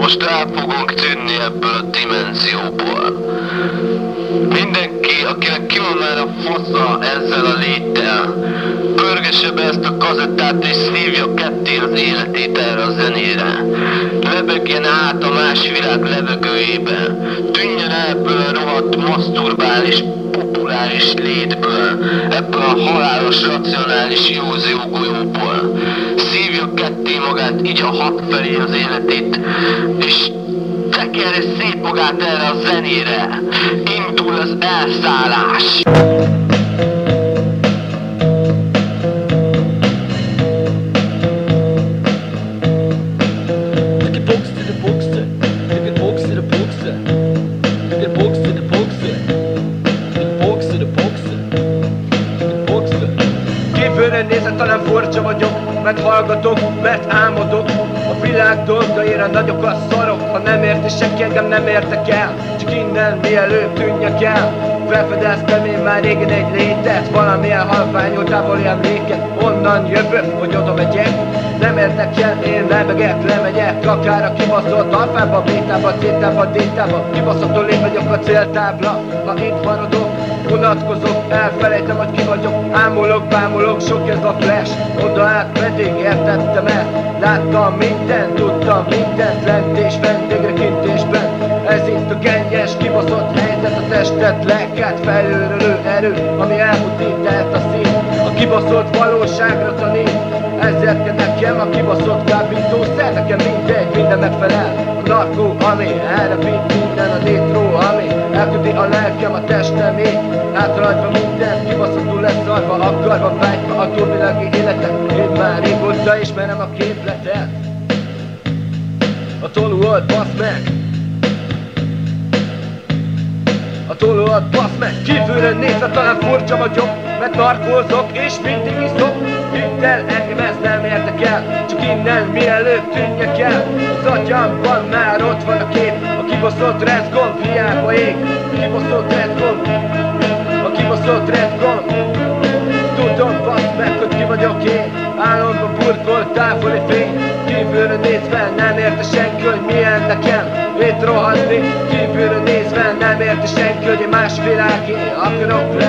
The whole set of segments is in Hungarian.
Most el fogunk tűnni ebből a dimenzióból. Mindenki, akinek ki van már a fasza ezzel a léttel, pörgesse be ezt a kazettát és szívja ketté az életét erre a zenére. Lebegjen át a más világ levegőjébe. Tűnjön el ebből a rohadt maszturbális populáris létből, ebből a halálos, racionális józó golyóból. Szívja ketté magát, így a hat felé az életét, és tekerje szét magát erre a zenére. Indul az elszállás. Vagyok Mert álmodok. A világ dolgaira nagyok a szarok Ha nem érti senki, engem nem értek el. Csak innen mielőbb tűnjek el. Felfedeztem én már régen egy létet Valamilyen halványul távoli emléket. Onnan jövök, hogy oda megyek. Nem érdekel, én lebegek, lemegyek Akár a kibaszott alfába, bétába, cétába, détába. Kibaszottul én vagyok a céltábla Ha itt maradok, unatkozok Elfelejtem, hogy ki vagyok. Ámulok, bámulok, sok ez a flash. Oda át pedig értettem el. Láttam mindent, tudtam mindent Lent és fent, égre kint és bent. Ez itt a gennyes, kibaszott helyzet A testet, lelket, felülről erő Ami elmutít el a szín. A kibaszott valóságra tanít. Ezért kell nekem a kibaszott kábítószer Nekem mindegy, minden megfelel narkó, ami elrepít minden A nétró, ami elküldi a lelkem A testemét, átrajtva minden Kibaszottul lesz szarva, akarva, vágyva A túlvilági életet. Én már régóta ismerem a képletet. A tolóat basz meg! A tolóat basz meg! Kívülről nézve talán furcsa vagyok Mert narkózok és mindig iszok Hidd el, engem ez nem érdekel Csak innen mielőbb tűnjek el. Az agyamban már ott van a kép A kibaszott redgomb hiába ég. A kibaszott redgomb A kibaszott redgomb Tudom, basz meg, hogy ki vagyok én Álomban burkolt távoli fény. Kívülről nézve nem érte senki, hogy milyen nekem Itt rohadni Kívülről nézve nem érte senki, hogy egy más világé akarok lenni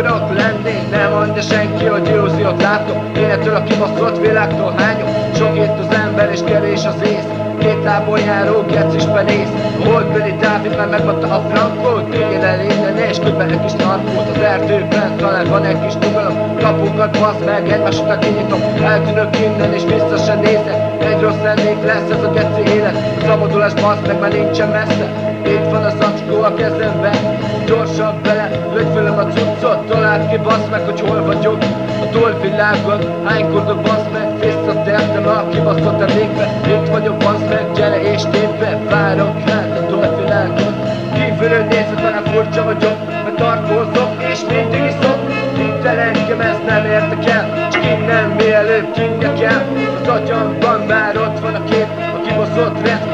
akarok lenni. Nem mondja senki, hogy illúziót látok. Én ettől a kibaszott világtól hányok Sok itt az ember és kevés az ész. Két lábon járó kec is benéz. A holdbeli Dávid már megmondta a frankót Téged el innen és közben egy kis narkót Az erdőben. Talán van egy kis nyugalom. Kapukat basz meg, egymás után kinyitom. Eltűnök innen és vissza se nézek. Egy rossz lennék lesz ez a geci élet. A szabadulás basz meg már nincsen messze Itt van a zacskó a kezemben Gyorsan bele, lögy fölöm a cuccot Találd ki basz meg, hogy hol vagyok. A túlvilágon, hánykordok basz meg Visszatértem a kibaszott emlékbe. Itt vagyok basz meg, gyere és tépbe Várok hát a túlvilágon Kívülről nézve talán furcsa vagyok Mert tartózok és mindig iszok. El engem ezt nem érdekel Csak innen mielőbb tűnjek el. Az agyamban már ott van a kép A kibaszott redgomb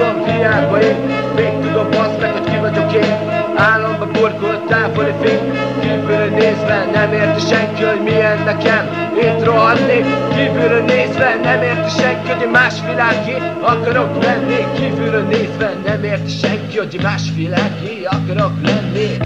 érti senki, hogy milyen nekem. Itt rohadni Kívülről nézve nem érti senki, hogy más világé akarok lenni. Kívülről nézve nem érti senki, hogy más világé akarok lenni